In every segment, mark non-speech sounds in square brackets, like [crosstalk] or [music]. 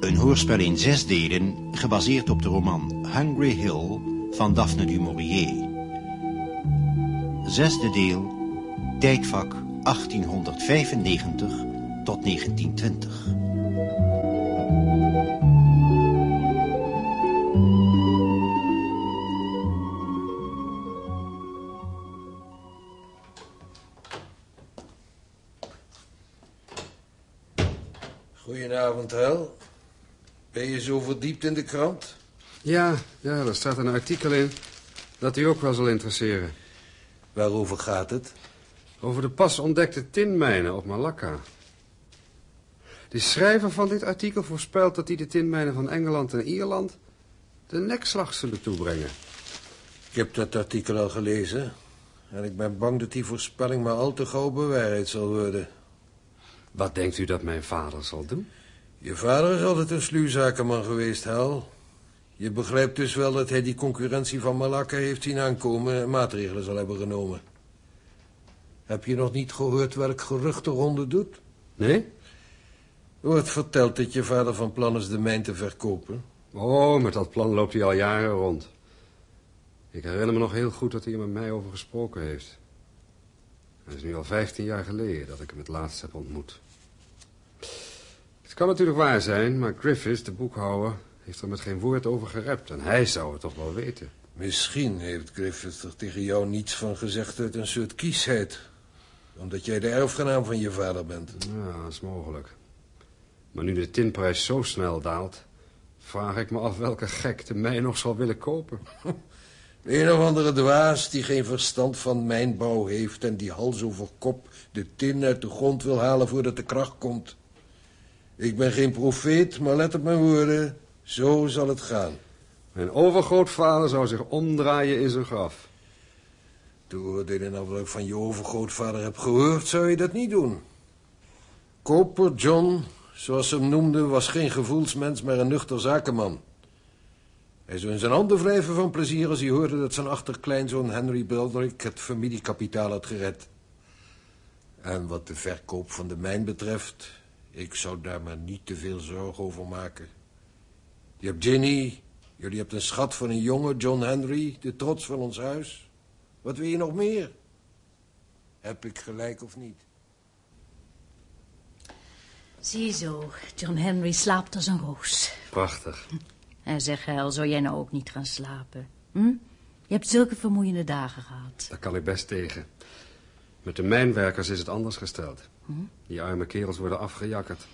Een hoorspel in zes delen, gebaseerd op de roman Hungry Hill van Daphne du Maurier. Zesde deel, tijdvak 1895 tot 1920. Goedenavond, Hel. Ben je zo verdiept in de krant? Ja, ja, er staat een artikel in dat u ook wel zal interesseren. Waarover gaat het? Over de pas ontdekte tinmijnen op Malakka. De schrijver van dit artikel voorspelt dat hij de tinmijnen van Engeland en Ierland de nekslag zullen toebrengen. Ik heb dat artikel al gelezen. En ik ben bang dat die voorspelling maar al te gauw bewaarheid zal worden. Wat denkt u dat mijn vader zal doen? Je vader is altijd een sluwzakenman geweest, Hel. Je begrijpt dus wel dat hij die concurrentie van Malakka heeft zien aankomen... en maatregelen zal hebben genomen. Heb je nog niet gehoord welk gerucht de ronde doet? Nee? Er wordt verteld dat je vader van plan is de mijn te verkopen. Oh, met dat plan loopt hij al jaren rond. Ik herinner me nog heel goed dat hij er met mij over gesproken heeft. Het is nu al vijftien jaar geleden dat ik hem het laatst heb ontmoet. Het kan natuurlijk waar zijn, maar Griffiths, de boekhouder, heeft er met geen woord over gerept. En hij zou het toch wel weten. Misschien heeft Griffith er tegen jou niets van gezegd uit een soort kiesheid. Omdat jij de erfgenaam van je vader bent. Ja, dat is mogelijk. Maar nu de tinprijs zo snel daalt, vraag ik me af welke gek de mij nog zal willen kopen. [laughs] Een of andere dwaas die geen verstand van mijnbouw heeft... en die hals over kop de tin uit de grond wil halen voordat de kracht komt. Ik ben geen profeet, maar let op mijn woorden. Zo zal het gaan. Mijn overgrootvader zou zich omdraaien in zijn graf. Oordelen naar wat ik van je overgrootvader heb gehoord, zou je dat niet doen. Koper John, zoals ze hem noemden, was geen gevoelsmens, maar een nuchter zakenman. Hij zou in zijn handen wrijven van plezier als hij hoorde dat zijn achterkleinzoon Henry Bildrick het familiekapitaal had gered. En wat de verkoop van de mijn betreft, ik zou daar maar niet te veel zorgen over maken. Je hebt Ginny, jullie hebt een schat van een jonge John Henry, de trots van ons huis. Wat wil je nog meer? Heb ik gelijk of niet? Ziezo, John Henry slaapt als een roos. Prachtig. En zeg, Hel, zou jij nou ook niet gaan slapen? Hm? Je hebt zulke vermoeiende dagen gehad. Daar kan ik best tegen. Met de mijnwerkers is het anders gesteld. Die arme kerels worden afgejakkerd.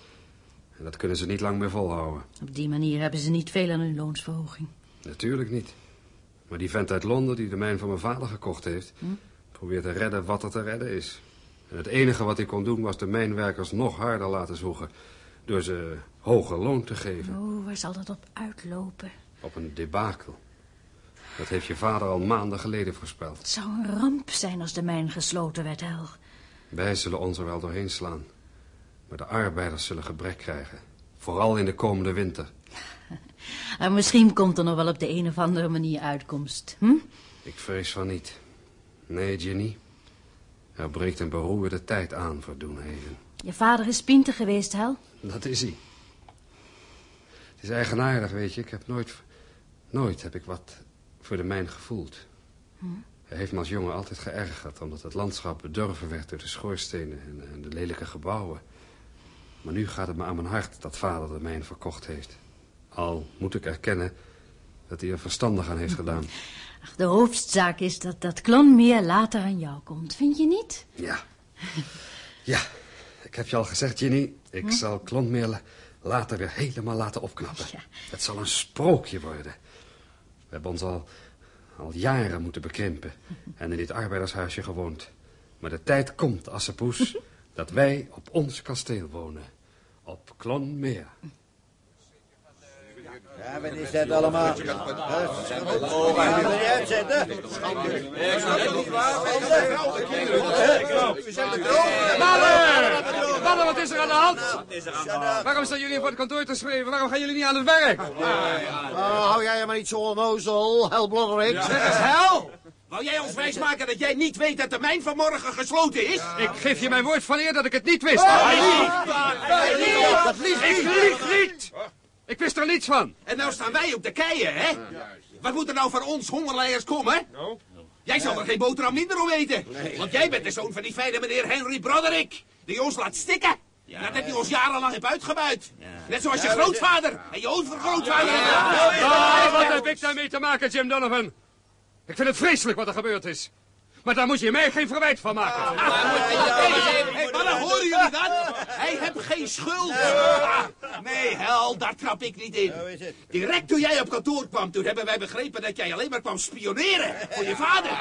En dat kunnen ze niet lang meer volhouden. Op die manier hebben ze niet veel aan hun loonsverhoging. Natuurlijk niet. Maar die vent uit Londen die de mijn van mijn vader gekocht heeft... probeert te redden wat er te redden is. En het enige wat hij kon doen was de mijnwerkers nog harder laten zwoegen... door ze hoger loon te geven. Oh, waar zal dat op uitlopen? Op een debakel. Dat heeft je vader al maanden geleden voorspeld. Het zou een ramp zijn als de mijn gesloten werd, Hel. Wij zullen ons er wel doorheen slaan. Maar de arbeiders zullen gebrek krijgen. Vooral in de komende winter. [laughs] En misschien komt er nog wel op de een of andere manier uitkomst. Hm? Ik vrees van niet. Nee, Ginny. Er breekt een beroerde tijd aan voor Doenhaven. Je vader is pinter geweest, Hel. Dat is hij. Is eigenaardig, weet je. Ik heb nooit... Nooit heb ik wat voor de mijn gevoeld. Hij heeft me als jongen altijd geërgerd... omdat het landschap bedorven werd door de schoorstenen en, en de lelijke gebouwen. Maar nu gaat het me aan mijn hart dat vader de mijn verkocht heeft. Al moet ik erkennen dat hij er verstandig aan heeft gedaan. Ach, de hoofdzaak is dat dat klon meer later aan jou komt, vind je niet? Ja. Ja, ik heb je al gezegd, Ginny. Ik zal Klontmeer la- later weer helemaal laten opknappen. Ja. Het zal een sprookje worden. We hebben ons al, al jaren moeten bekrimpen en in dit arbeidershuisje gewoond. Maar de tijd komt, Assepoes, [laughs] dat wij op ons kasteel wonen. Op Klonmeer. Ja, wat is dat allemaal? Huh? Gaan we niet uitzetten? Mannen! Mannen, wat is er aan de hand? Waarom staan jullie voor het kantoor te schreeuwen? Waarom gaan jullie niet aan het werk? Oh, hou jij je maar niet zo onnozel, Hel Blodderik. Zeg eens, hel! Wou jij ons wijsmaken dat jij niet weet dat de mijn vanmorgen gesloten is? Ik geef je mijn woord van eer dat ik het niet wist. Dat liegt Ik lieg niet! Ik wist er niets van. En nou staan wij op de keien, hè? Wat moet er nou van ons hongerleiers komen? Jij zal er geen boterham minder om eten. Want jij bent de zoon van die fijne meneer Henry Broderick. Die ons laat stikken. Nadat hij ons jarenlang heeft uitgebuit. Net zoals je grootvader en je overgrootvader. Ah, wat heb ik daarmee te maken, Jim Donovan? Ik vind het vreselijk wat er gebeurd is. Maar daar moet je mij geen verwijt van maken. Hé, mannen, horen jullie dat? Hij heeft geen schuld. Nee, hel, daar trap ik niet in. Direct toen jij op kantoor kwam, toen hebben wij begrepen dat jij alleen maar kwam spioneren voor je vader.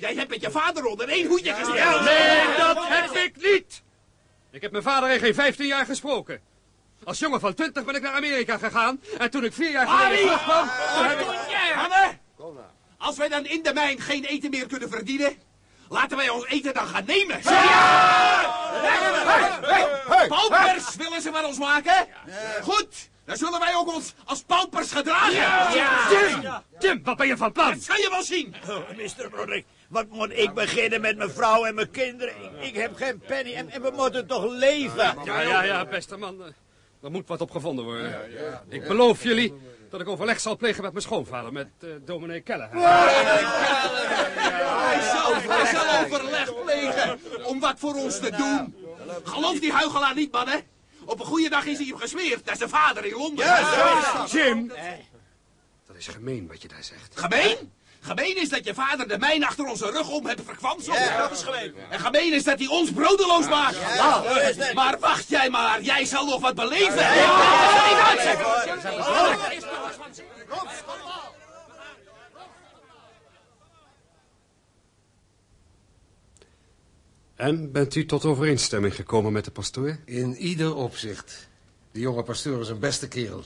Jij hebt met je vader onder één hoedje gezeten. Nee, dat heb ik niet! Ik heb mijn vader in geen 15 jaar gesproken. Als jongen van 20 ben ik naar Amerika gegaan. En toen ik vier jaar geleden terugkwam... toen heb ik... Mannen, als wij dan in de mijn geen eten meer kunnen verdienen, laten wij ons eten dan gaan nemen. Paupers willen ze van ons maken? Goed, dan zullen wij ook ons als paupers gedragen. Jim! Jim, wat ben je van plan? Dat zal je wel zien. Oh, Mr. Broderick, wat moet ik beginnen met mijn vrouw en mijn kinderen? Ik, ik heb geen penny en, en we moeten toch leven? Ja, ja, ja, beste man. eh, Er moet wat op gevonden worden. Ik beloof jullie dat ik overleg zal plegen met mijn schoonvader, met eh dominee Keller. Hij zal, hij zal overleg plegen om wat voor ons te doen. Geloof die huigelaar niet, mannen. Op een goede dag is hij hem gesmeerd naar zijn vader in Londen. Jim! Dat is gemeen wat je daar zegt. Gemeen? Gemeen is dat je vader de mijn achter onze rug om hebt verkwanseld. dat is gemeen. En gemeen is dat hij ons brodeloos maakt. Ja, maar wacht jij maar, jij zal nog wat beleven. En bent u tot overeenstemming gekomen met de pastoor? In ieder opzicht. De jonge pastoor is een beste kerel.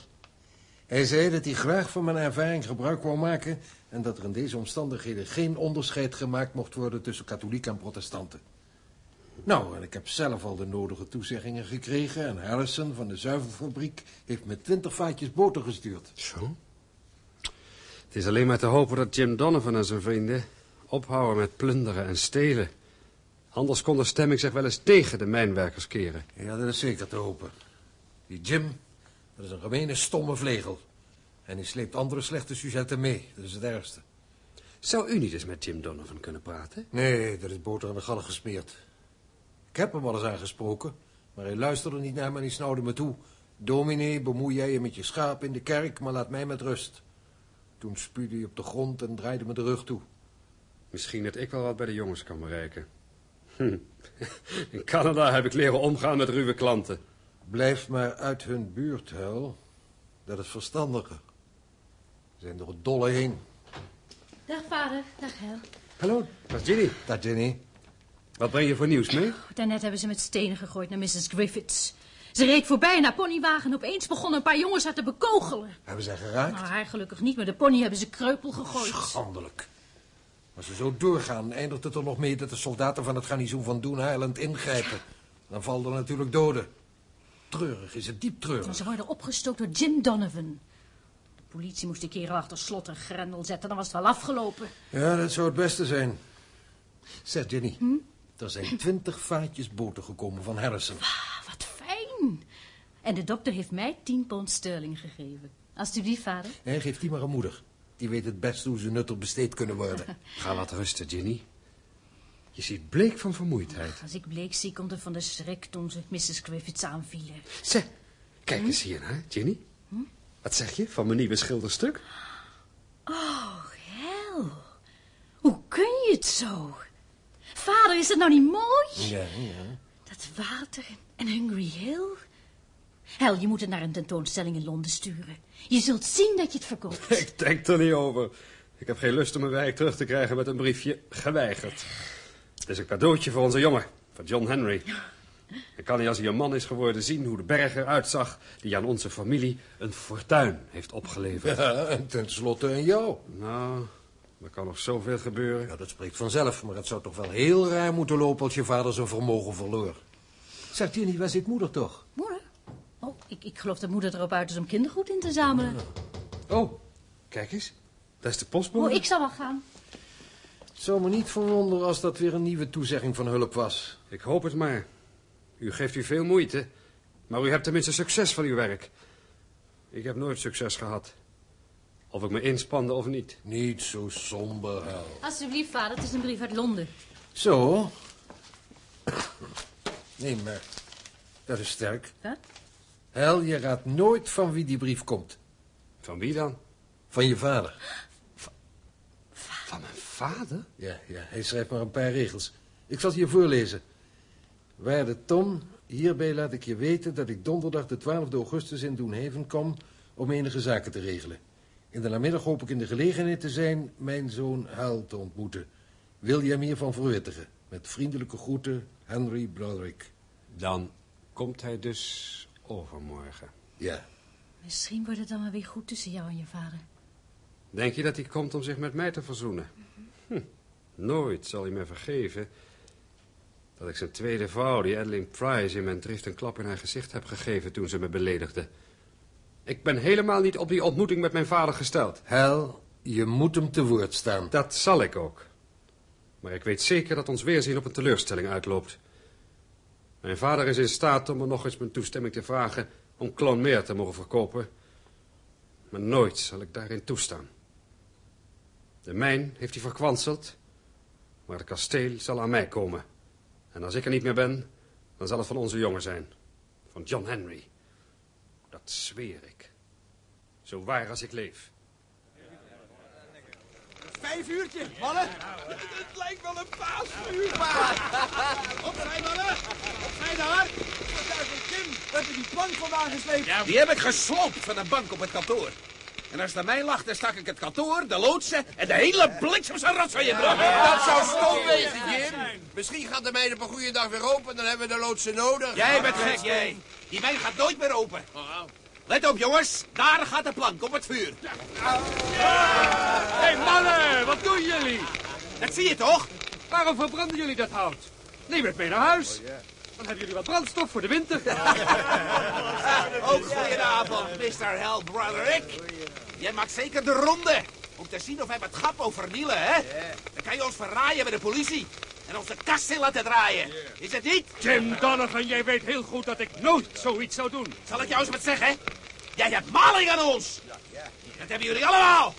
Hij zei dat hij graag van mijn ervaring gebruik wou maken... en dat er in deze omstandigheden geen onderscheid gemaakt mocht worden... tussen katholiek en protestanten. Nou, en ik heb zelf al de nodige toezeggingen gekregen... en Harrison van de zuivelfabriek heeft me twintig vaatjes boter gestuurd. Zo? Het is alleen maar te hopen dat Jim Donovan en zijn vrienden ophouden met plunderen en stelen. Anders kon de stemming zich wel eens tegen de mijnwerkers keren. Ja, dat is zeker te hopen. Die Jim, dat is een gemene stomme vlegel. En die sleept andere slechte sujetten mee. Dat is het ergste. Zou u niet eens met Jim Donovan kunnen praten? Nee, dat is boter aan de gallen gesmeerd. Ik heb hem al eens aangesproken, maar hij luisterde niet naar me en hij snauwde me toe. Dominee, bemoei jij je met je schaap in de kerk, maar laat mij met rust. Toen spuwde hij op de grond en draaide me de rug toe. Misschien dat ik wel wat bij de jongens kan bereiken. Hm. [laughs] In Canada heb ik leren omgaan met ruwe klanten. Blijf maar uit hun buurt, Huil. Dat is verstandiger. Ze zijn door het dolle heen. Dag vader, dag Hel. Hallo. Dat is Ginny. Dag, Jenny. Wat breng je voor nieuws mee? Daarnet hebben ze met stenen gegooid naar Mrs. Griffiths. Ze reed voorbij naar ponywagen en opeens begonnen een paar jongens haar te bekogelen. Hebben zij geraakt? Nou, haar gelukkig niet, maar de pony hebben ze kreupel gegooid. Schandelijk. Als ze zo doorgaan, eindigt het er nog mee dat de soldaten van het garnizoen van Doen Island ingrijpen. Dan vallen er natuurlijk doden. Treurig is het, diep treurig. Ze worden opgestookt door Jim Donovan. De politie moest de kerel achter slot en grendel zetten, dan was het wel afgelopen. Ja, dat zou het beste zijn. Zeg, Jenny. Er zijn twintig vaatjes boter gekomen van Harrison. Ah, wat fijn. En de dokter heeft mij 10 pond sterling gegeven. Alsjeblieft, vader. En geef die maar aan moeder. Die weet het best hoe ze nuttig besteed kunnen worden. [laughs] Ga wat rusten, Ginny. Je ziet bleek van vermoeidheid. Als ik bleek zie, komt het van de schrik toen ze Mrs. Griffiths aanvielen. Zeg, kijk eens hier naar, Ginny. Wat zeg je van mijn nieuwe schilderstuk? Oh, hel. Hoe kun je het zo? Vader, is het nou niet mooi? Ja, ja. Dat water en Hungry Hill. Hel, je moet het naar een tentoonstelling in Londen sturen. Je zult zien dat je het verkoopt. [laughs] Ik denk er niet over. Ik heb geen lust om mijn werk terug te krijgen met een briefje geweigerd. Het is een cadeautje voor onze jongen, van John Henry. Dan kan hij als hij een man is geworden zien hoe de berg eruit zag... die aan onze familie een fortuin heeft opgeleverd. Ja, en tenslotte een jou. Nou, er kan nog zoveel gebeuren. Ja, dat spreekt vanzelf, maar het zou toch wel heel raar moeten lopen als je vader zijn vermogen verloor. Zegt Jenny, waar zit moeder toch? Moeder? Oh, ik, ik geloof dat moeder erop uit is om kindergoed in te zamelen. Oh, kijk eens. Dat is de postbode. Oh, ik zal wel gaan. Het zou me niet verwonderen als dat weer een nieuwe toezegging van hulp was. Ik hoop het maar. U geeft u veel moeite, maar u hebt tenminste succes van uw werk. Ik heb nooit succes gehad. Of ik me inspande of niet. Niet zo somber, Hel. Alsjeblieft, vader, het is een brief uit Londen. Zo. Nee, maar dat is sterk. Wat? Hel, je raadt nooit van wie die brief komt. Van wie dan? Van je vader. Van mijn vader? Ja, ja, hij schrijft maar een paar regels. Ik zal het je voorlezen. Waarde Tom, hierbij laat ik je weten dat ik donderdag de 12 augustus in Doenhaven kom om enige zaken te regelen. In de namiddag hoop ik in de gelegenheid te zijn mijn zoon Hal te ontmoeten. Wil je hem hiervan verwittigen? Met vriendelijke groeten, Henry Broderick. Dan komt hij dus overmorgen. Ja, Misschien wordt het dan maar weer goed tussen jou en je vader. Denk je dat hij komt om zich met mij te verzoenen? Hm. Nooit zal hij me vergeven dat ik zijn tweede vrouw, die Adeline Price, in mijn drift een klap in haar gezicht heb gegeven toen ze me beledigde. Ik ben helemaal niet op die ontmoeting met mijn vader gesteld. Hal, je moet hem te woord staan. Dat zal ik ook. Maar ik weet zeker dat ons weerzien op een teleurstelling uitloopt. Mijn vader is in staat om me nog eens mijn toestemming te vragen om Clonmere te mogen verkopen. Maar nooit zal ik daarin toestaan. De mijn heeft hij verkwanseld, maar het kasteel zal aan mij komen. En als ik er niet meer ben, dan zal het van onze jongen zijn. Van John Henry. Dat zweer ik. Zo waar als ik leef. Vijf uurtje, mannen. Het lijkt wel een paasuur. [laughs] Opzij, mannen. Opzij daar. Jim, we hebben die plank vandaan gesleept. Die heb ik gesloopt van een bank op het kantoor. En als het aan mij lag, dan stak ik het kantoor, de loodsen en de hele bliksem zijn rotzooi in brand. Dat zou stom wezen, Jim. Misschien gaat de mijn op een goede dag weer open, dan hebben we de loodsen nodig. Jij bent gek, jij. Die mijn gaat nooit meer open. Let op, jongens. Daar gaat de plank op het vuur. Hé, hey, mannen, wat doen jullie? Dat zie je toch? Waarom verbranden jullie dat hout? Neem het mee naar huis. Dan hebben jullie wat brandstof voor de winter. [laughs] Ook goedenavond, Mr. Hal Broderick. Jij maakt zeker de ronde. Om te zien of wij wat grappen vernielen, hè? Dan kan je ons verraaien bij de politie. En ons de kast in laten draaien. Is het niet? Jim Donovan, jij weet heel goed dat ik nooit zoiets zou doen. Zal ik jou eens wat zeggen? Jij hebt maling aan ons. Dat hebben jullie allemaal.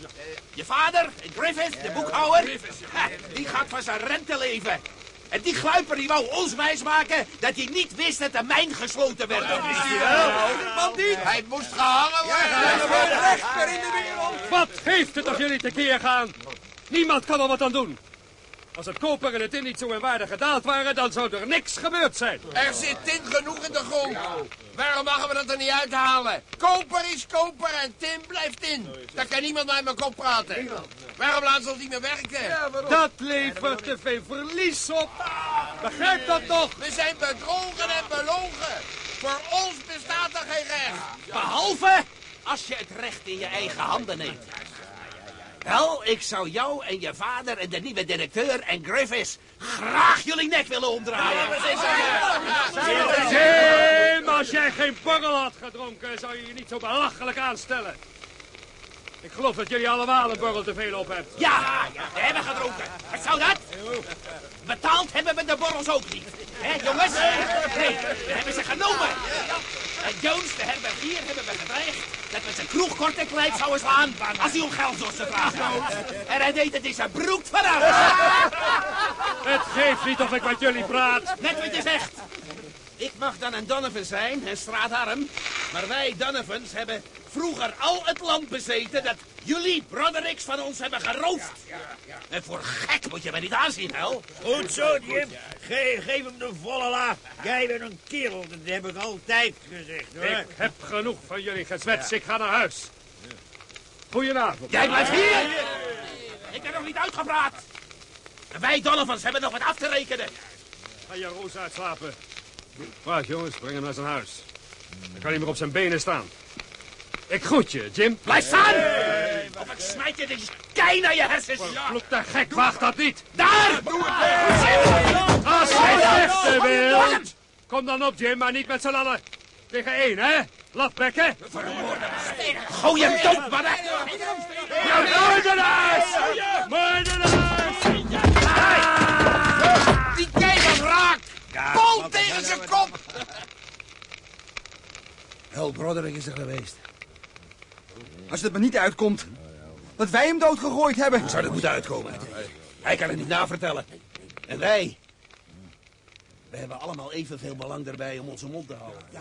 Je vader, Griffith, de boekhouder, ha, die gaat van zijn rente leven. En die gluiper die wou ons wijsmaken dat hij niet wist dat de mijn gesloten werd. Dat wist hij wel. Bandiet! Hij moest gehangen worden. Rechter in de wereld. Wat geeft het als jullie tekeer gaan? Niemand kan er wat aan doen. Als het koper en het tin niet zo in waarde gedaald waren, dan zou er niks gebeurd zijn. Er zit tin genoeg in de grond. Waarom mogen we dat er niet uithalen? Koper is koper en tin blijft tin. Daar kan niemand naar mijn kop praten. Waarom laten ze ons niet meer werken? Dat levert te veel verlies op. Begrijp dat toch? We zijn bedrogen en belogen. Voor ons bestaat er geen recht. Behalve als je het recht in je eigen handen neemt. Wel, ik zou jou en je vader en de nieuwe directeur en Griffiths graag jullie nek willen omdraaien. Jim, als jij geen borrel had gedronken, zou je je niet zo belachelijk aanstellen. Ik geloof dat jullie allemaal een borrel te veel op hebben. Ja, we hebben gedronken. Wat zou dat? Betaald hebben we de borrels ook niet. Hé, jongens? Nee, we hebben ze genomen. En Jones, de herbergier, hebben we gedreigd dat we zijn kroeg kort en klein zouden slaan als hij om geld zou vragen. En hij deed het in zijn broek vanaf. Het geeft niet of ik met jullie praat. Net wat je zegt. Ik mag dan een Donovan zijn, een straatarm. Maar wij Donovans hebben vroeger al het land bezeten dat jullie Brodericks van ons hebben geroofd. En voor gek moet je me niet aanzien, Hel. Goed zo, Jim. Ge geef hem de volle laag. Jij bent een kerel, dat heb ik altijd gezegd. Hoor. Ik heb genoeg van jullie gezwets. Ik ga naar huis. Goedenavond. Jij blijft hier. Ik ben nog niet uitgepraat. En wij Donovans hebben nog wat af te rekenen. Ga je roos uitslapen. Wacht, jongens. Breng hem naar zijn huis. Hij kan hij maar op zijn benen staan. Ik groet je, Jim. Blijf staan! Of ik smijt je deze kei naar je hersens. Klopt de gek, wacht dat niet. Daar! Doe het! Als hij vechten wil... Kom dan op, Jim, maar niet met z'n allen. Tegen één, hè? Lafbekken. Gooi hem dood, mannen! Ja, moordenaars! Moordenaars! Ah! Die kei was raak! In zijn kop! Hel Broderick is er geweest. Als het er niet uitkomt, dat wij hem doodgegooid hebben. Zou dat moeten uitkomen? Hij kan het niet navertellen. En wij? We hebben allemaal evenveel belang erbij om onze mond te houden. Ja.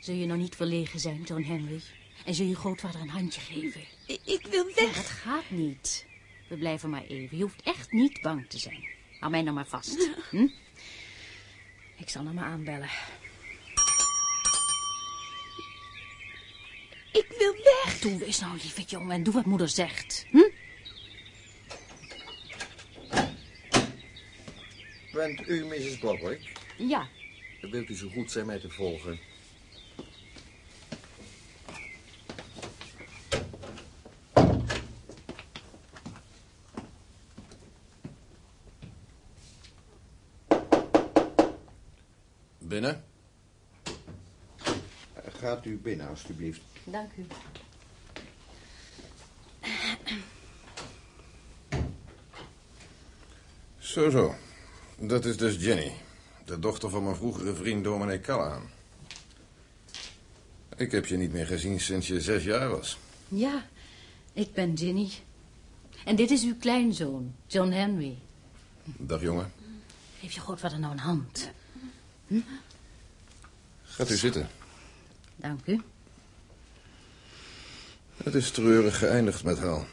Zul je nou niet verlegen zijn, John Henry? En zul je grootvader een handje geven? Ik wil Ja, weg. dat gaat niet. We blijven maar even. Je hoeft echt niet bang te zijn. Hou mij nou maar vast. [laughs] Hm? Ik zal hem maar aanbellen. Ik wil weg. Doe eens nou, lieve jongen, en doe wat moeder zegt. Hm? Bent u Mrs. Broderick? Ja, Wilt u zo goed zijn mij te volgen? Binnen? Gaat u binnen, alstublieft. dank u. Zo, zo. Dat is dus Jenny. De dochter van mijn vroegere vriend dominee Callahan. Ik heb je niet meer gezien sinds je zes jaar was. Ja, ik ben Ginny. En dit is uw kleinzoon, John Henry. Dag, jongen. Geef je grootvader nou een hand. Gaat u zitten. Dank u. Het is treurig geëindigd met Hal.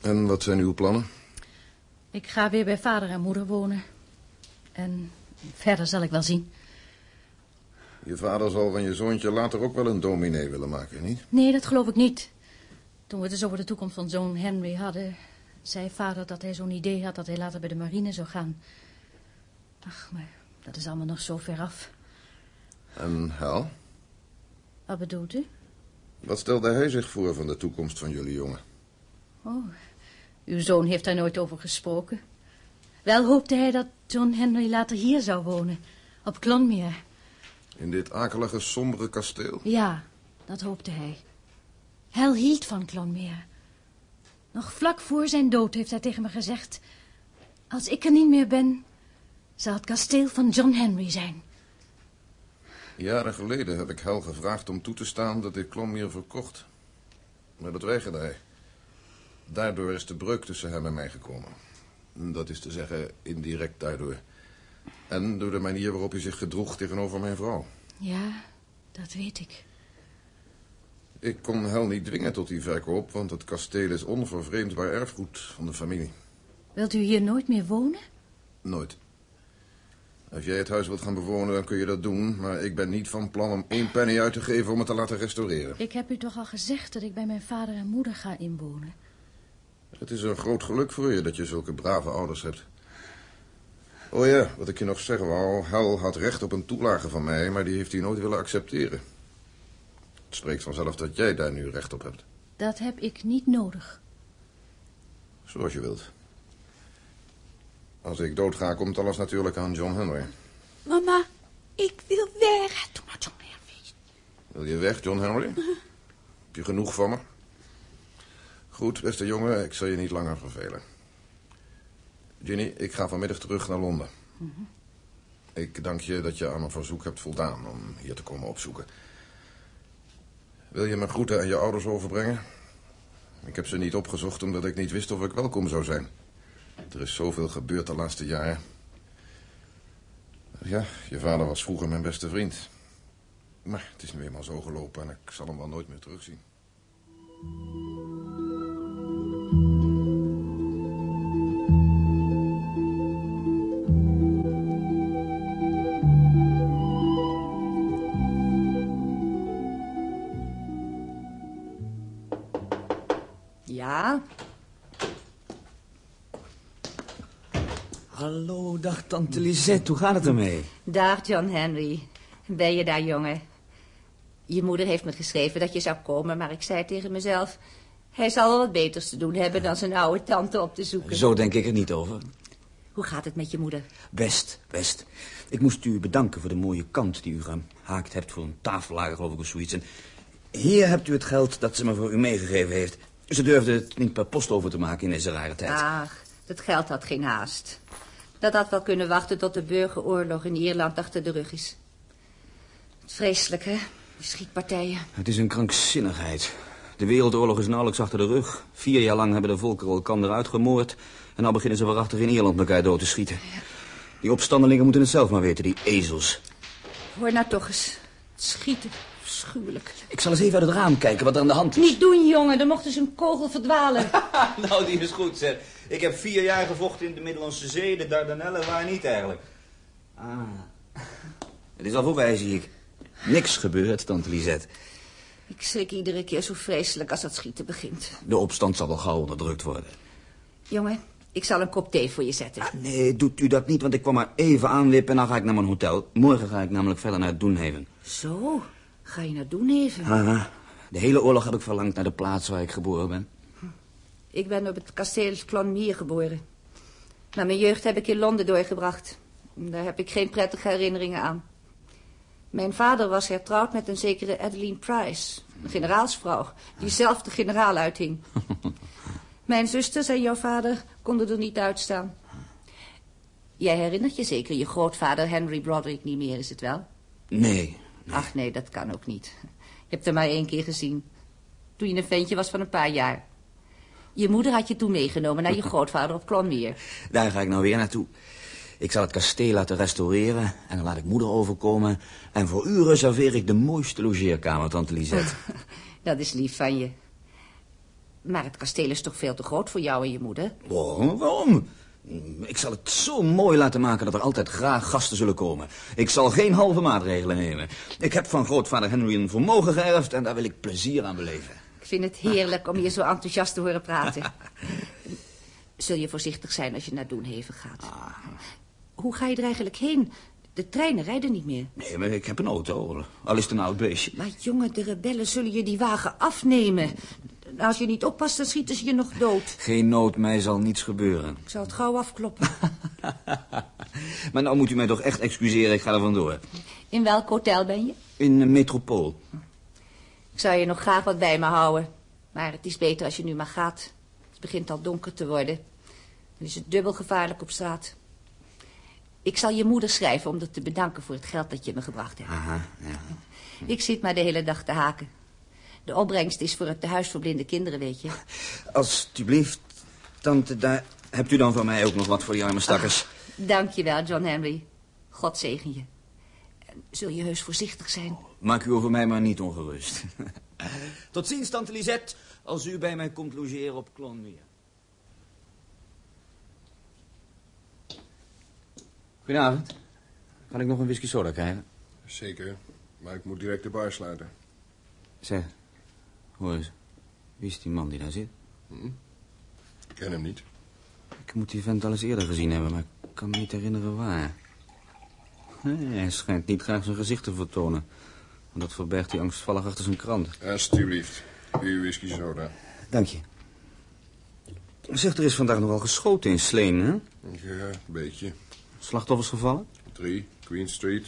En wat zijn uw plannen? Ik ga weer bij vader en moeder wonen. En verder zal ik wel zien. Je vader zal van je zoontje later ook wel een dominee willen maken, niet? Nee, dat geloof ik niet. Toen we het dus over de toekomst van zoon Henry hadden... zei vader dat hij zo'n idee had dat hij later bij de marine zou gaan. Ach, maar dat is allemaal nog zo ver af. En Hal? Wat bedoelt u? Wat stelde hij zich voor van de toekomst van jullie jongen? Oh, uw zoon heeft daar nooit over gesproken. Wel hoopte hij dat John Henry later hier zou wonen. Op Clonmere. In dit akelige, sombere kasteel? Ja, dat hoopte hij. Hel hield van Clonmere. Nog vlak voor zijn dood heeft hij tegen me gezegd... Als ik er niet meer ben, zal het kasteel van John Henry zijn. Jaren geleden heb ik Hal gevraagd om toe te staan dat ik Clonmere verkocht. Maar dat weigerde hij. Daardoor is de breuk tussen hem en mij gekomen. Dat is te zeggen, indirect daardoor. En door de manier waarop hij zich gedroeg tegenover mijn vrouw. Ja, dat weet ik. Ik kon Hal niet dwingen tot die verkoop, want het kasteel is onvervreemdbaar erfgoed van de familie. Wilt u hier nooit meer wonen? Nooit. Als jij het huis wilt gaan bewonen, dan kun je dat doen. Maar ik ben niet van plan om één penny uit te geven om het te laten restaureren. Ik heb u toch al gezegd dat ik bij mijn vader en moeder ga inwonen. Het is een groot geluk voor je dat je zulke brave ouders hebt. Oh ja, wat ik je nog zeggen wou. Hal had recht op een toelage van mij, maar die heeft hij nooit willen accepteren. Het spreekt vanzelf dat jij daar nu recht op hebt. Dat heb ik niet nodig. Zoals je wilt. Als ik doodga, komt alles natuurlijk aan John Henry. Mama, ik wil weg. Doe maar, John Henry. Wil je weg, John Henry? Heb je genoeg van me? Goed, beste jongen, ik zal je niet langer vervelen. Ginny, ik ga vanmiddag terug naar Londen. Ik dank je dat je aan mijn verzoek hebt voldaan om hier te komen opzoeken. Wil je mijn groeten aan je ouders overbrengen? Ik heb ze niet opgezocht omdat ik niet wist of ik welkom zou zijn. Er is zoveel gebeurd de laatste jaren. Ja, je vader was vroeger mijn beste vriend. Maar het is nu eenmaal zo gelopen en ik zal hem wel nooit meer terugzien. Hallo, dag tante Lisette. Hoe gaat het ermee? Dag, John Henry. Ben je daar, jongen? Je moeder heeft me geschreven dat je zou komen, maar ik zei tegen mezelf... Hij zal wel wat beters te doen hebben dan zijn oude tante op te zoeken. Zo denk ik er niet over. Hoe gaat het met je moeder? Best, best. Ik moest u bedanken voor de mooie kant die u gehaakt hebt voor een tafellager, geloof ik, of zoiets. En hier hebt u het geld dat ze me voor u meegegeven heeft. Ze durfden het niet per post over te maken in deze rare tijd. Ach, dat geld had geen haast. Dat had wel kunnen wachten tot de burgeroorlog in Ierland achter de rug is. Vreselijk, hè? Die schietpartijen. Het is een krankzinnigheid. De wereldoorlog is nauwelijks achter de rug. Vier jaar lang hebben de volkeren elkaar uitgemoord. En nou beginnen ze waarachtig in Ierland elkaar dood te schieten. Die opstandelingen moeten het zelf maar weten, die ezels. Hoor nou toch eens. Het schieten. Schuwelijk. Ik zal eens even uit het raam kijken wat er aan de hand is. Niet doen, jongen. Dan mocht dus een kogel verdwalen. [laughs] nou, die is goed, zeg. Ik heb vier jaar gevochten in de Middellandse Zee. De Dardanellen waar niet eigenlijk. Ah. Het is al voorbij, zie ik. Niks gebeurd, tante Lisette. Ik schrik iedere keer zo vreselijk als dat schieten begint. De opstand zal wel gauw onderdrukt worden. Jongen, ik zal een kop thee voor je zetten. Ah, nee, doet u dat niet, want ik kwam maar even aanwippen en dan ga ik naar mijn hotel. Morgen ga ik namelijk verder naar Doenhaven. Zo, ga je naar Doenhaven? Haha, de hele oorlog heb ik verlangd naar de plaats waar ik geboren ben. Ik ben op het kasteel Clonmere geboren. Maar mijn jeugd heb ik in Londen doorgebracht. Daar heb ik geen prettige herinneringen aan. Mijn vader was hertrouwd met een zekere Adeline Price, een generaalsvrouw, die zelf de generaal uithing. [laughs] Mijn zusters en jouw vader konden er niet uitstaan. Jij herinnert je zeker je grootvader Henry Broderick niet meer, is het wel? Nee, nee. Ach nee, dat kan ook niet. Je hebt hem maar één keer gezien. Toen je een ventje was van een paar jaar. Je moeder had je toen meegenomen naar je [laughs] grootvader op Clonmere. Daar ga ik nou weer naartoe. Ik zal het kasteel laten restaureren en dan laat ik moeder overkomen. En voor u reserveer ik de mooiste logeerkamer, tante Lisette. [laughs] [laughs] Dat is lief van je. Maar het kasteel is toch veel te groot voor jou en je moeder? Waarom? Waarom? Ik zal het zo mooi laten maken dat er altijd graag gasten zullen komen. Ik zal geen halve maatregelen nemen. Ik heb van grootvader Henry een vermogen geërfd en daar wil ik plezier aan beleven. Ik vind het heerlijk om je zo enthousiast te horen praten. Zul je voorzichtig zijn als je naar Doenhaven gaat? Hoe ga je er eigenlijk heen? De treinen rijden niet meer. Nee, maar ik heb een auto, al is het een oud beestje. Maar jongen, de rebellen zullen je die wagen afnemen. Als je niet oppast, dan schieten ze je nog dood. Geen nood, mij zal niets gebeuren. Ik zal het gauw afkloppen. [laughs] maar nou moet u mij toch echt excuseren, ik ga er vandoor. In welk hotel ben je? In de metropool. Ik zou je nog graag wat bij me houden. Maar het is beter als je nu maar gaat. Het begint al donker te worden. Dan is het dubbel gevaarlijk op straat. Ik zal je moeder schrijven om er te bedanken voor het geld dat je me gebracht hebt. Aha, ja. Ik zit maar de hele dag te haken. De opbrengst is voor het tehuis voor blinde kinderen, weet je. Alsjeblieft, tante, daar hebt u dan van mij ook nog wat voor die arme stakkers. Dank je wel, John Henry. God zegen je. En Zul je heus voorzichtig zijn? Maak u over mij maar niet ongerust. [laughs] Tot ziens, tante Lisette, als u bij mij komt logeren op Clonmere. Goedenavond. Kan ik nog een whisky soda krijgen? Zeker, maar ik moet direct de bar sluiten. Zeg, hoor eens. Wie is die man die daar zit? Hm? Ik ken hem niet. Ik moet die vent al eens eerder gezien hebben, maar ik kan me niet herinneren waar. Nee, hij schijnt niet graag zijn gezicht te vertonen. Dat verbergt hij angstvallig achter zijn krant. Alsjeblieft, uw whisky soda. Dank je. Zeg, er is vandaag nogal geschoten in Sleen, hè? Ja, een beetje. Slachtoffers gevallen? Drie, Queen Street.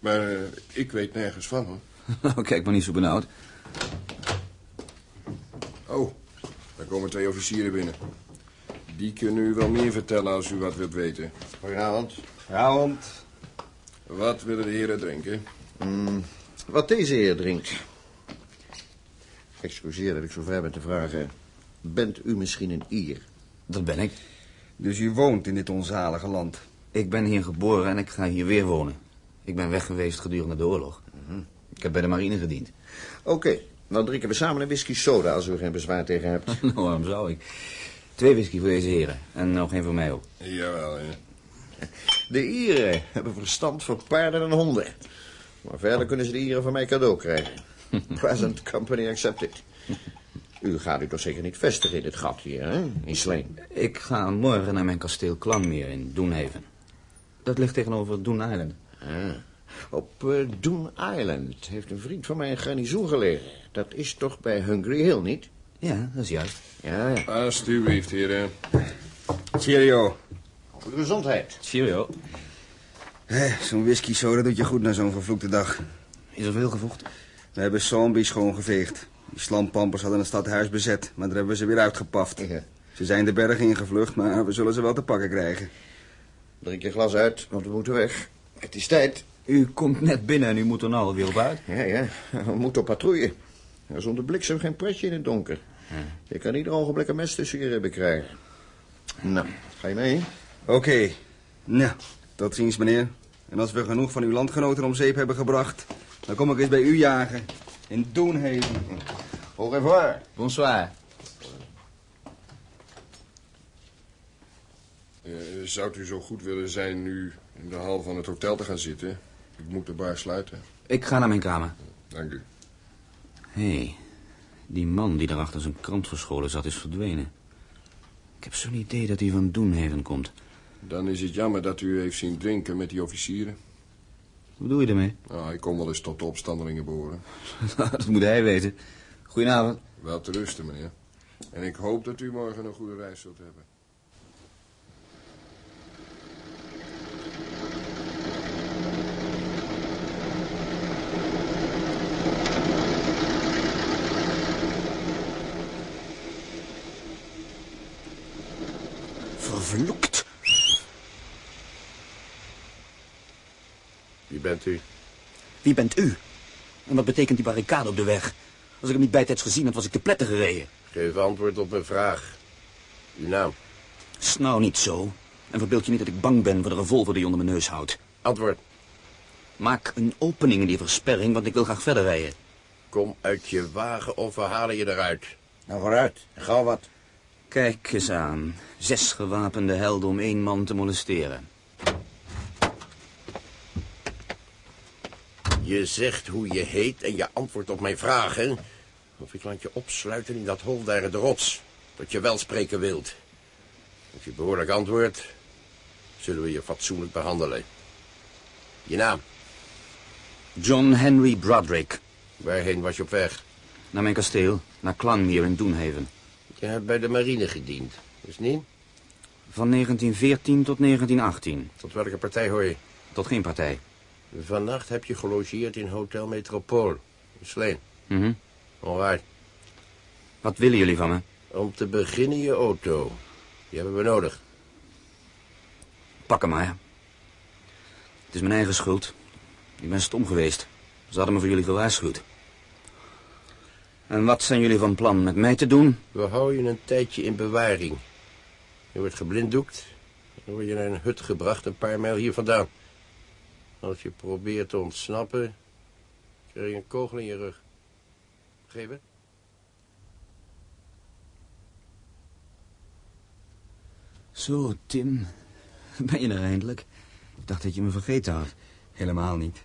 Maar eh, ik weet nergens van, hoor. Nou, [laughs] kijk maar niet zo benauwd. Oh, daar komen twee officieren binnen. Die kunnen u wel meer vertellen als u wat wilt weten. Goedenavond. Goedenavond. Wat willen de heren drinken? Mm, wat deze heer drinkt. Excuseer dat ik zo ver ben te vragen. Bent u misschien een Ier? Dat ben ik. Dus u woont in dit onzalige land? Ik ben hier geboren en ik ga hier weer wonen. Ik ben weg geweest gedurende de oorlog. Ik heb bij de marine gediend. Oké, dan drinken we samen een whisky soda als u er geen bezwaar tegen hebt. [laughs] nou, waarom zou ik? Twee whisky voor deze heren. En nog één voor mij ook. Jawel, ja. De Ieren hebben verstand voor paarden en honden. Maar verder kunnen ze de Ieren van mij cadeau krijgen. [laughs] Present company accepted. U gaat u toch zeker niet vestigen in dit gat hier, hè? In Sleen. Ik ga morgen naar mijn kasteel Clanmere in Doenhaven. Dat ligt tegenover Doen Island. Ah, op uh, Doon Island heeft een vriend van mij een garnizoen gelegen. Dat is toch bij Hungry Hill, niet? Ja, dat is juist. Ja, ja. Alsjeblieft, heren. Cheerio. Goede gezondheid. Cheerio. Zo'n whisky soda doet je goed na zo'n vervloekte dag. Is er veel gevochten? We hebben Zombie schoongeveegd. Die slampampers hadden het stadhuis bezet, maar daar hebben we ze weer uitgepaft. Ze zijn de berg ingevlucht, maar we zullen ze wel te pakken krijgen. Drink je glas uit, want we moeten weg. Het is tijd. U komt net binnen en u moet er nou alweer op uit. Ja, ja. We moeten op patrouille. Zonder bliksem geen pretje in het donker. Je kan ieder ogenblik een mes tussen je ribben krijgen. Nou, ga je mee? Oké. Nou, tot ziens, meneer. En als we genoeg van uw landgenoten om zeep hebben gebracht... dan kom ik eens bij u jagen. In Doenhaven. Au revoir. Bonsoir. Eh, zou u zo goed willen zijn nu in de hal van het hotel te gaan zitten? Ik moet de bar sluiten. Ik ga naar mijn kamer. Dank u. Hé, hey, die man die daar achter zijn krant verscholen zat is verdwenen. Ik heb zo'n idee dat hij van Doenhaven komt. Dan is het jammer dat u heeft zien drinken met die officieren. Wat doe je ermee? Nou, ik kon wel eens tot de opstandelingen behoren. [laughs] dat moet hij weten. Goedenavond. Wel te rusten, meneer. En ik hoop dat u morgen een goede reis zult hebben. Vervloekt. Wie bent u? Wie bent u? En wat betekent die barricade op de weg? Als ik hem niet bijtijds gezien had, was ik te pletten gereden. Geef antwoord op mijn vraag. Uw naam? Snauw niet zo. En verbeeld je niet dat ik bang ben voor de revolver die je onder mijn neus houdt. Antwoord. Maak een opening in die versperring, want ik wil graag verder rijden. Kom uit je wagen of we halen je eruit. Nou, vooruit. Ga wat. Kijk eens aan. Zes gewapende helden om één man te molesteren. Je zegt hoe je heet en je antwoordt op mijn vragen. Of ik laat je opsluiten in dat hol daar in de rots. Dat je wel spreken wilt. Als je behoorlijk antwoordt, zullen we je fatsoenlijk behandelen. Je naam? John Henry Broderick. Waarheen was je op weg? Naar mijn kasteel, naar Clanmere in Doenhaven. Je hebt bij de marine gediend, is niet? Van 1914 tot 1918. Tot welke partij hoor je? Tot geen partij. Vannacht heb je gelogeerd in Hotel Metropool, in Sleen. Mhm. Alright. Wat willen jullie van me? Om te beginnen je auto. Die hebben we nodig. Pak hem maar. Het is mijn eigen schuld. Ik ben stom geweest. Ze hadden me voor jullie gewaarschuwd. En wat zijn jullie van plan met mij te doen? We houden je een tijdje in bewaring. Je wordt geblinddoekt. Dan word je naar een hut gebracht een paar mijl hier vandaan. Als je probeert te ontsnappen, krijg je een kogel in je rug. Begrepen? Zo, Tim. [laughs] Ben je er eindelijk? Ik dacht dat je me vergeten had. Helemaal niet.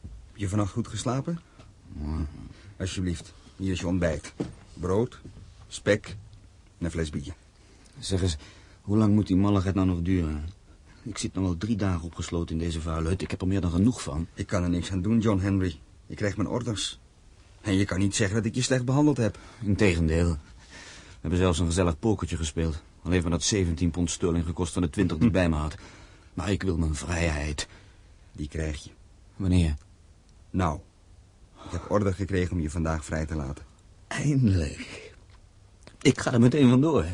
Heb je vannacht goed geslapen? Alsjeblieft, hier is je ontbijt. Brood, spek en een fles bier. Zeg eens, hoe lang moet die malligheid nou nog duren? Ik zit nog wel drie dagen opgesloten in deze vuile hut. Ik heb er meer dan genoeg van. Ik kan er niks aan doen, John Henry. Ik krijg mijn orders. En je kan niet zeggen dat ik je slecht behandeld heb. Integendeel. We hebben zelfs een gezellig pokertje gespeeld. Al heeft me dat 17 pond sterling gekost van de 20 die ik bij me had. Maar ik wil mijn vrijheid. Die krijg je. Wanneer? Nou, ik heb order gekregen om je vandaag vrij te laten. Eindelijk. Ik ga er meteen vandoor.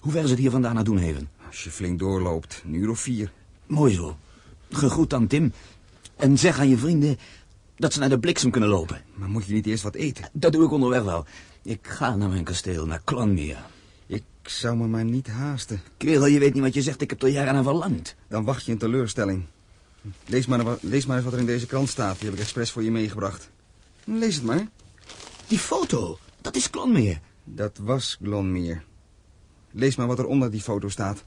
Hoe ver is het hier vandaan naar Doenhaven? Als je flink doorloopt, een uur of vier. Mooi zo. Gegroet aan Tim. En zeg aan je vrienden dat ze naar de bliksem kunnen lopen. Maar moet je niet eerst wat eten? Dat doe ik onderweg wel. Ik ga naar mijn kasteel, naar Clanmere. Ik zou me maar niet haasten. Kerel, je weet niet wat je zegt. Ik heb er jaren aan verlangd. Dan wacht je een teleurstelling. Lees maar, lees maar eens wat er in deze krant staat. Die heb ik expres voor je meegebracht. Lees het maar. Die foto, dat is Clanmere. Dat was Glonmere. Lees maar wat er onder die foto staat.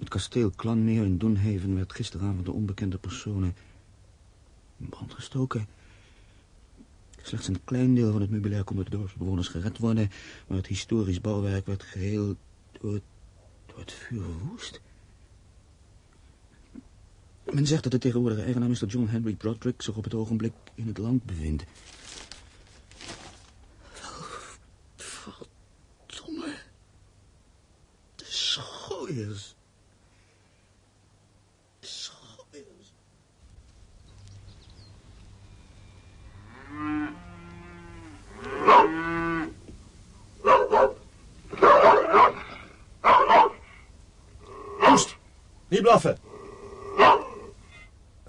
Het kasteel Clanmere in Doenhaven werd gisteravond door onbekende personen in brand gestoken. Slechts een klein deel van het meubilair kon door de dorpsbewoners gered worden, maar het historisch bouwwerk werd geheel door het, vuur verwoest. Men zegt dat de tegenwoordige eigenaar Mr. John Henry Broderick zich op het ogenblik in het land bevindt. Verdomme. De. Schooiers. Niet blaffen.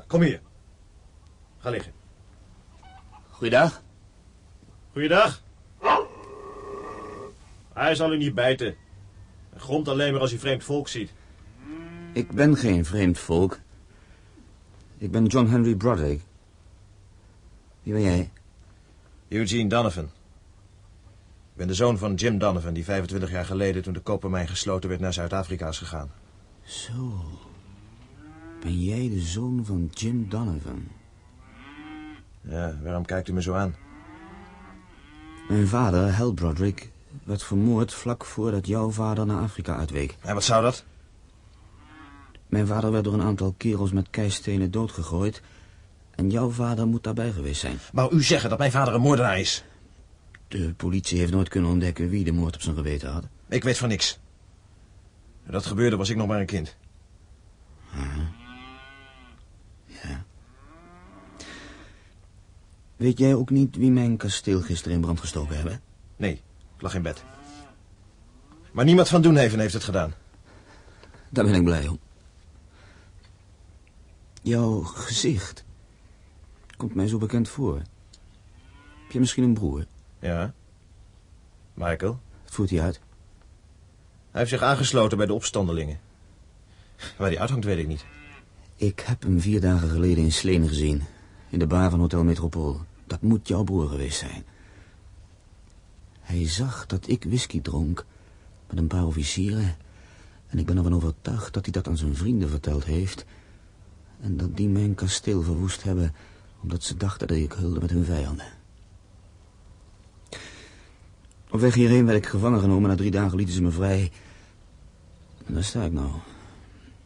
Kom hier. Ga liggen. Goeiedag. Goeiedag. Hij zal u niet bijten. Hij gromt alleen maar als hij vreemd volk ziet. Ik ben geen vreemd volk. Ik ben John Henry Broderick. Wie ben jij? Eugene Donovan. Ik ben de zoon van Jim Donovan, die 25 jaar geleden... toen de kopermijn gesloten werd naar Zuid-Afrika is gegaan. Zo. Ben jij de zoon van Jim Donovan? Ja, waarom kijkt u me zo aan? Mijn vader, Hal Broderick, werd vermoord vlak voordat jouw vader naar Afrika uitweek. En wat zou dat? Mijn vader werd door een aantal kerels met keistenen doodgegooid... en jouw vader moet daarbij geweest zijn. Maar u zeggen dat mijn vader een moordenaar is? De politie heeft nooit kunnen ontdekken wie de moord op zijn geweten had. Ik weet van niks. Toen dat gebeurde was ik nog maar een kind. Ja. Weet jij ook niet wie mijn kasteel gisteren in brand gestoken hebben? Nee, ik lag in bed. Maar niemand van Doenhaven heeft het gedaan. Daar ben ik blij om. Jouw gezicht komt mij zo bekend voor. Heb je misschien een broer? Ja. Michael? Voert hij uit? Hij heeft zich aangesloten bij de opstandelingen. Waar hij uithangt weet ik niet. Ik heb hem vier dagen geleden in Sleen gezien. In de bar van Hotel Metropool. Dat moet jouw broer geweest zijn. Hij zag dat ik whisky dronk met een paar officieren. En ik ben ervan overtuigd dat hij dat aan zijn vrienden verteld heeft. En dat die mijn kasteel verwoest hebben... omdat ze dachten dat ik hulde met hun vijanden. Op weg hierheen werd ik gevangen genomen. Na drie dagen lieten ze me vrij. En daar sta ik nou.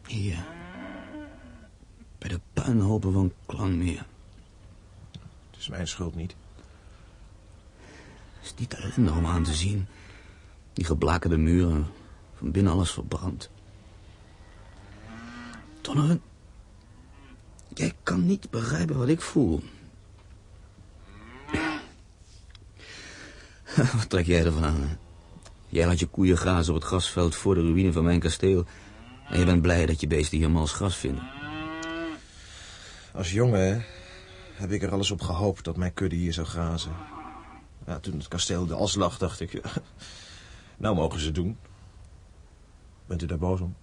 Hier. Bij de puinhopen van Klanmeer. Het is mijn schuld niet. Het is niet ellendig om aan te zien. Die geblakerde muren. Van binnen alles verbrand. Donovan. Jij kan niet begrijpen wat ik voel. [laughs] Wat trek jij ervan aan? hè? Jij laat je koeien grazen op het grasveld voor de ruïne van mijn kasteel. En je bent blij dat je beesten hier mals gras vinden. Als jongen heb ik er alles op gehoopt dat mijn kudde hier zou grazen. Ja, toen het kasteel de as lag, dacht ik... [laughs] nou mogen ze het doen. Bent u daar boos om?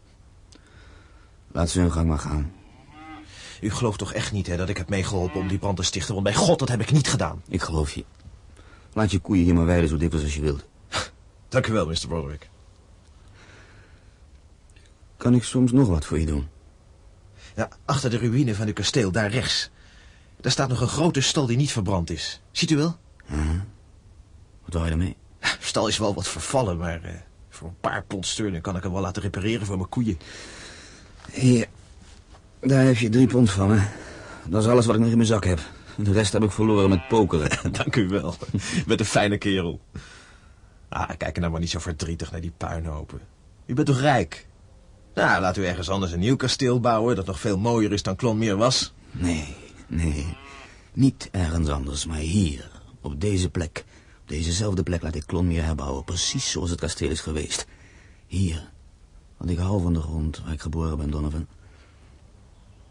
Laat ze hun gang maar gaan. U gelooft toch echt niet hè, dat ik heb meegeholpen om die brand te stichten? Want bij God, dat heb ik niet gedaan. Ik geloof je. Laat je koeien hier maar weiden zo dikwijls als je wilt. Dank u wel, Mr. Broderick. Kan ik soms nog wat voor je doen? Ja, achter de ruïne van uw kasteel, daar rechts. Daar staat nog een grote stal die niet verbrand is. Ziet u wel? Wat wou je daarmee? Stal is wel wat vervallen, maar eh, voor een paar pond sterling kan ik hem wel laten repareren voor mijn koeien. Hier. Daar heb je drie pond van me. Dat is alles wat ik nog in mijn zak heb. De rest heb ik verloren met pokeren. [laughs] Dank u wel. Bent een fijne kerel. Ah, kijk er nou maar niet zo verdrietig naar die puinhopen. U bent toch rijk? Nou, laat u ergens anders een nieuw kasteel bouwen... dat nog veel mooier is dan Klonmeer was. Nee, nee. Niet ergens anders, maar hier. Op deze plek. Op dezezelfde plek laat ik Klonmeer herbouwen. Precies zoals het kasteel is geweest. Hier. Want ik hou van de grond waar ik geboren ben, Donovan.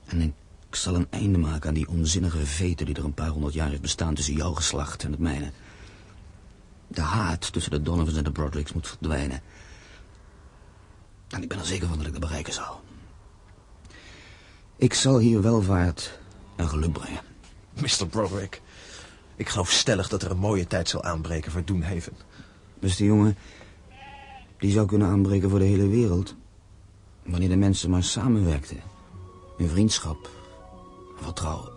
En ik zal een einde maken aan die onzinnige veten... die er een paar honderd jaar heeft bestaan tussen jouw geslacht en het mijne. De haat tussen de Donovans en de Brodericks moet verdwijnen. En ik ben er zeker van dat ik dat bereiken zal. Ik zal hier welvaart en geluk brengen. Mr. Broderick, ik geloof stellig dat er een mooie tijd zal aanbreken voor Doenhaven. Dus die jongen, die zou kunnen aanbreken voor de hele wereld. Wanneer de mensen maar samenwerkten. In vriendschap en vertrouwen.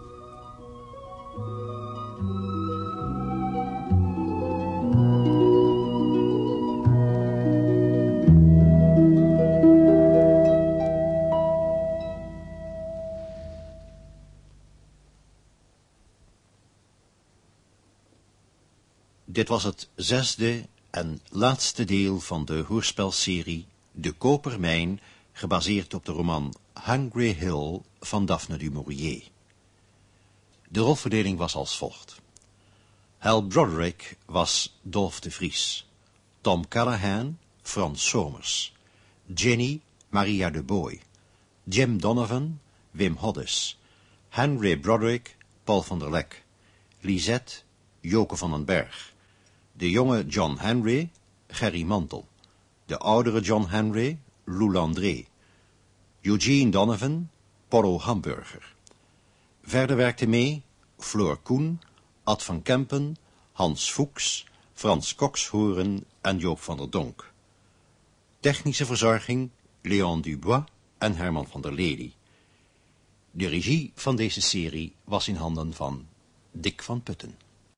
Dit was het zesde en laatste deel van de hoorspelserie De Kopermijn, gebaseerd op de roman Hungry Hill van Daphne du Maurier. De rolverdeling was als volgt. Hal Broderick was Dolph de Vries. Tom Callahan, Frans Somers. Jenny, Maria de Boy. Jim Donovan, Wim Hoddes. Henry Broderick, Paul van der Lek. Lisette, Joke van den Berg. De jonge John Henry, Gerry Mantel. De oudere John Henry, Lou Landré. Eugene Donovan, Porro Hamburger. Verder werkte mee Floor Koen, Ad van Kempen, Hans Fuchs, Frans Kokshoorn en Joop van der Donk. Technische verzorging Leon Dubois en Herman van der Lely. De regie van deze serie was in handen van Dick van Putten.